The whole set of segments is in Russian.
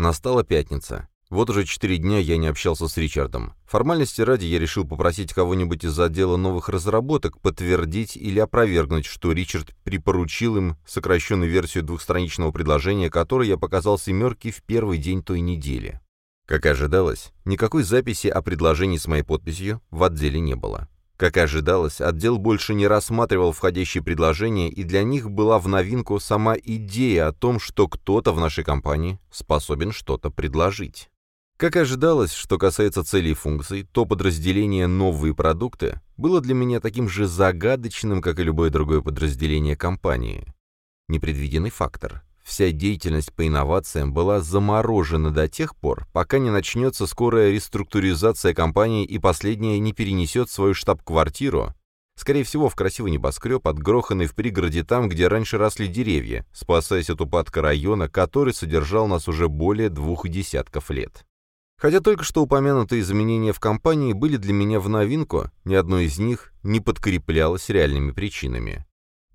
Настала пятница. Вот уже четыре дня я не общался с Ричардом. Формальности ради я решил попросить кого-нибудь из отдела новых разработок подтвердить или опровергнуть, что Ричард припоручил им сокращенную версию двухстраничного предложения, которое я показал семерке в первый день той недели. Как ожидалось, никакой записи о предложении с моей подписью в отделе не было. Как ожидалось, отдел больше не рассматривал входящие предложения, и для них была в новинку сама идея о том, что кто-то в нашей компании способен что-то предложить. Как ожидалось, что касается целей и функций, то подразделение «Новые продукты» было для меня таким же загадочным, как и любое другое подразделение компании. Непредвиденный фактор. Вся деятельность по инновациям была заморожена до тех пор, пока не начнется скорая реструктуризация компании и последняя не перенесет свою штаб-квартиру, скорее всего, в красивый небоскреб, отгроханный в пригороде там, где раньше росли деревья, спасаясь от упадка района, который содержал нас уже более двух десятков лет. Хотя только что упомянутые изменения в компании были для меня в новинку, ни одно из них не подкреплялось реальными причинами.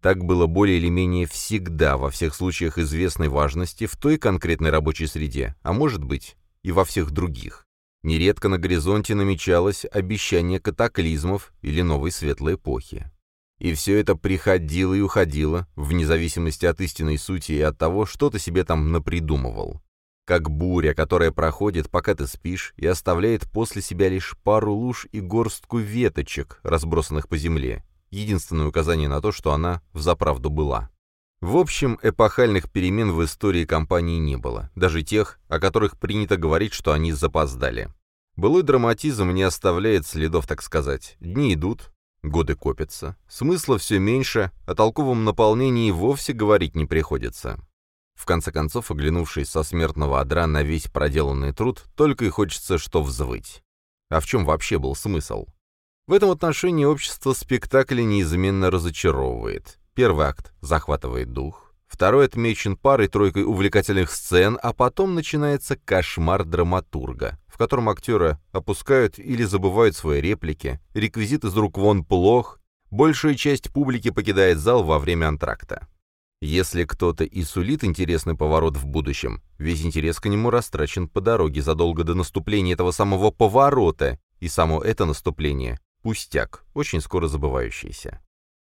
Так было более или менее всегда во всех случаях известной важности в той конкретной рабочей среде, а может быть и во всех других. Нередко на горизонте намечалось обещание катаклизмов или новой светлой эпохи. И все это приходило и уходило, вне зависимости от истинной сути и от того, что ты себе там напридумывал как буря, которая проходит, пока ты спишь, и оставляет после себя лишь пару луж и горстку веточек, разбросанных по земле. Единственное указание на то, что она взаправду была. В общем, эпохальных перемен в истории компании не было, даже тех, о которых принято говорить, что они запоздали. Былой драматизм не оставляет следов, так сказать. Дни идут, годы копятся, смысла все меньше, о толковом наполнении вовсе говорить не приходится. В конце концов, оглянувшись со смертного одра на весь проделанный труд, только и хочется что взвыть. А в чем вообще был смысл? В этом отношении общество спектакля неизменно разочаровывает. Первый акт захватывает дух, второй отмечен парой-тройкой увлекательных сцен, а потом начинается кошмар драматурга, в котором актеры опускают или забывают свои реплики, реквизит из рук вон плох, большая часть публики покидает зал во время антракта. Если кто-то и сулит интересный поворот в будущем, весь интерес к нему растрачен по дороге задолго до наступления этого самого поворота, и само это наступление – пустяк, очень скоро забывающийся.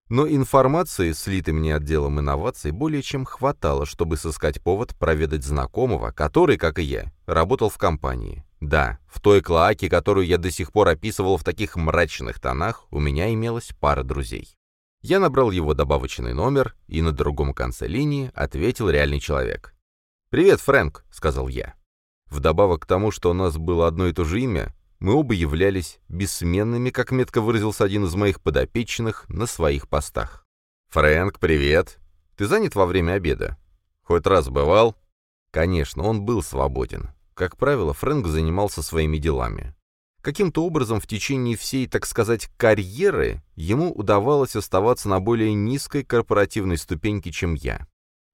Но информации, слитой мне отделом инноваций, более чем хватало, чтобы сыскать повод проведать знакомого, который, как и я, работал в компании. Да, в той клоаке, которую я до сих пор описывал в таких мрачных тонах, у меня имелась пара друзей. Я набрал его добавочный номер, и на другом конце линии ответил реальный человек. «Привет, Фрэнк», — сказал я. Вдобавок к тому, что у нас было одно и то же имя, мы оба являлись бессменными, как метко выразился один из моих подопечных, на своих постах. «Фрэнк, привет! Ты занят во время обеда? Хоть раз бывал?» Конечно, он был свободен. Как правило, Фрэнк занимался своими делами. Каким-то образом в течение всей, так сказать, карьеры ему удавалось оставаться на более низкой корпоративной ступеньке, чем я.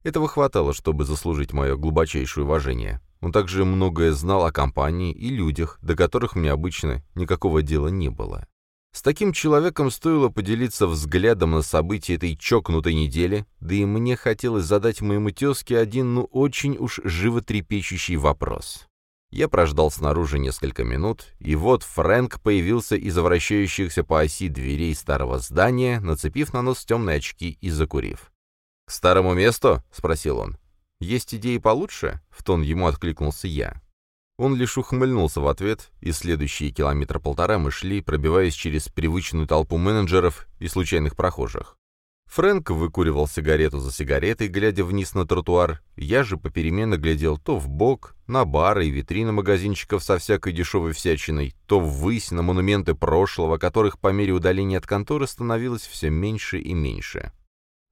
Этого хватало, чтобы заслужить мое глубочайшее уважение. Он также многое знал о компании и людях, до которых мне обычно никакого дела не было. С таким человеком стоило поделиться взглядом на события этой чокнутой недели, да и мне хотелось задать моему тезке один, ну, очень уж животрепещущий вопрос. Я прождал снаружи несколько минут, и вот Фрэнк появился из вращающихся по оси дверей старого здания, нацепив на нос темные очки и закурив. «К старому месту?» — спросил он. «Есть идеи получше?» — в тон ему откликнулся я. Он лишь ухмыльнулся в ответ, и следующие километра полтора мы шли, пробиваясь через привычную толпу менеджеров и случайных прохожих. Фрэнк выкуривал сигарету за сигаретой, глядя вниз на тротуар. Я же попеременно глядел то в бок, на бары и витрины магазинчиков со всякой дешевой всячиной, то ввысь на монументы прошлого, которых по мере удаления от конторы становилось все меньше и меньше.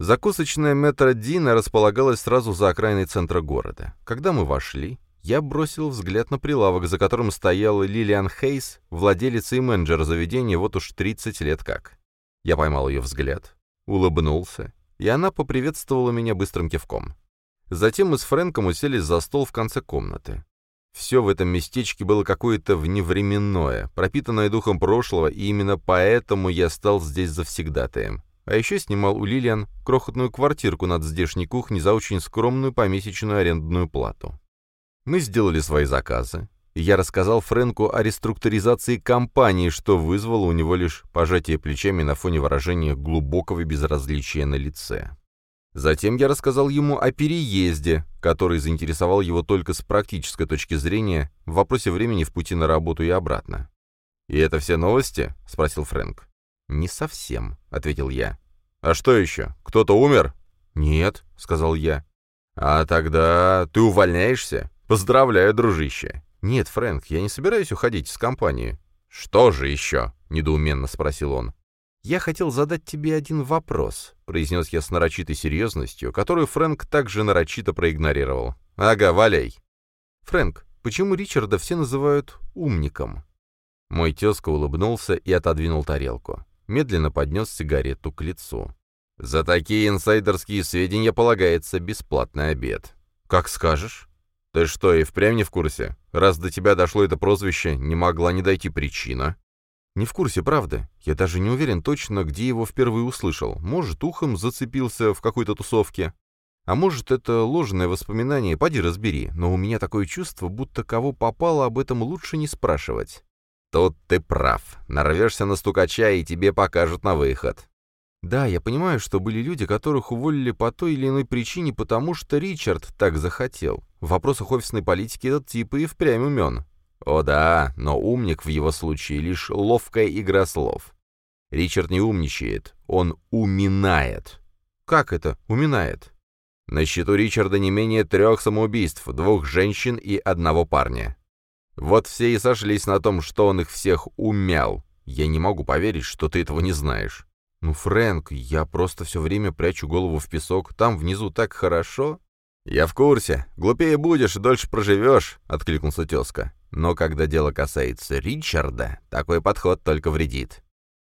Закусочная метро Дина располагалась сразу за окраиной центра города. Когда мы вошли, я бросил взгляд на прилавок, за которым стояла Лилиан Хейс, владелица и менеджер заведения вот уж 30 лет как. Я поймал ее взгляд, улыбнулся, и она поприветствовала меня быстрым кивком. Затем мы с Фрэнком уселись за стол в конце комнаты. Все в этом местечке было какое-то вневременное, пропитанное духом прошлого, и именно поэтому я стал здесь завсегдатаем. А еще снимал у Лилиан крохотную квартирку над здешней кухней за очень скромную помесячную арендную плату. Мы сделали свои заказы, и я рассказал Фрэнку о реструктуризации компании, что вызвало у него лишь пожатие плечами на фоне выражения глубокого безразличия на лице. Затем я рассказал ему о переезде, который заинтересовал его только с практической точки зрения в вопросе времени в пути на работу и обратно. «И это все новости?» — спросил Фрэнк. «Не совсем», — ответил я. «А что еще? Кто-то умер?» «Нет», — сказал я. «А тогда ты увольняешься? Поздравляю, дружище!» «Нет, Фрэнк, я не собираюсь уходить из компании». «Что же еще?» — недоуменно спросил он. «Я хотел задать тебе один вопрос», — произнес я с нарочитой серьезностью, которую Фрэнк также нарочито проигнорировал. «Ага, валяй». «Фрэнк, почему Ричарда все называют умником?» Мой тезка улыбнулся и отодвинул тарелку. Медленно поднес сигарету к лицу. «За такие инсайдерские сведения полагается бесплатный обед». «Как скажешь». «Ты что, и впрямь не в курсе? Раз до тебя дошло это прозвище, не могла не дойти причина». «Не в курсе, правда. Я даже не уверен точно, где его впервые услышал. Может, ухом зацепился в какой-то тусовке. А может, это ложное воспоминание, поди разбери. Но у меня такое чувство, будто кого попало, об этом лучше не спрашивать». «Тут ты прав. Нарвешься на стукача, и тебе покажут на выход. Да, я понимаю, что были люди, которых уволили по той или иной причине, потому что Ричард так захотел. В вопросах офисной политики этот тип и впрямь умен. О да, но умник в его случае лишь ловкая игра слов. Ричард не умничает, он уминает. Как это, уминает? На счету Ричарда не менее трех самоубийств, двух женщин и одного парня. Вот все и сошлись на том, что он их всех умял. Я не могу поверить, что ты этого не знаешь. «Ну, Фрэнк, я просто все время прячу голову в песок. Там внизу так хорошо». «Я в курсе. Глупее будешь, дольше проживешь», — откликнулся тезка. «Но когда дело касается Ричарда, такой подход только вредит.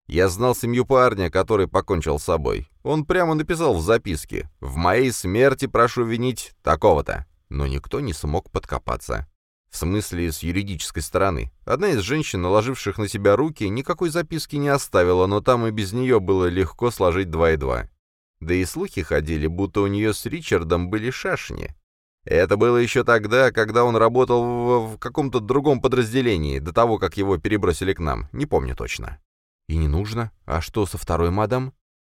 Я знал семью парня, который покончил с собой. Он прямо написал в записке «В моей смерти прошу винить такого-то». Но никто не смог подкопаться. Смысле, с юридической стороны. Одна из женщин, наложивших на себя руки, никакой записки не оставила, но там и без нее было легко сложить два и два. Да и слухи ходили, будто у нее с Ричардом были шашни. Это было еще тогда, когда он работал в, в каком-то другом подразделении, до того, как его перебросили к нам, не помню точно. «И не нужно? А что со второй мадам?»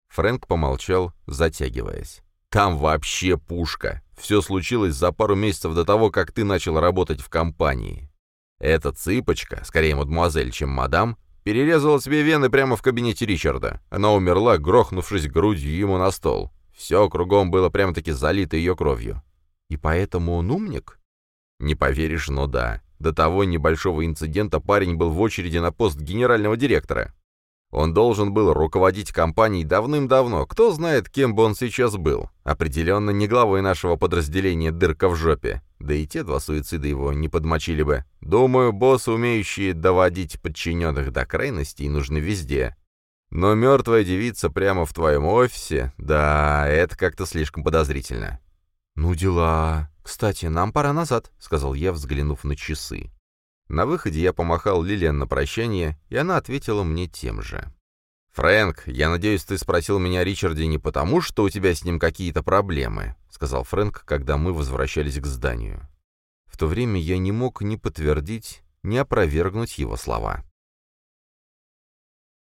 Фрэнк помолчал, затягиваясь. «Там вообще пушка. Все случилось за пару месяцев до того, как ты начал работать в компании. Эта цыпочка, скорее мадемуазель, чем мадам, перерезала себе вены прямо в кабинете Ричарда. Она умерла, грохнувшись грудью ему на стол. Все кругом было прямо-таки залито ее кровью. И поэтому он умник? Не поверишь, но да. До того небольшого инцидента парень был в очереди на пост генерального директора. Он должен был руководить компанией давным-давно. Кто знает, кем бы он сейчас был. Определенно не главой нашего подразделения «Дырка в жопе». Да и те два суицида его не подмочили бы. Думаю, боссы, умеющие доводить подчиненных до крайностей, нужны везде. Но мертвая девица прямо в твоем офисе, да, это как-то слишком подозрительно. «Ну дела. Кстати, нам пора назад», — сказал я, взглянув на часы. На выходе я помахал Лилиан на прощание, и она ответила мне тем же. «Фрэнк, я надеюсь, ты спросил меня о Ричарде не потому, что у тебя с ним какие-то проблемы», — сказал Фрэнк, когда мы возвращались к зданию. В то время я не мог ни подтвердить, ни опровергнуть его слова.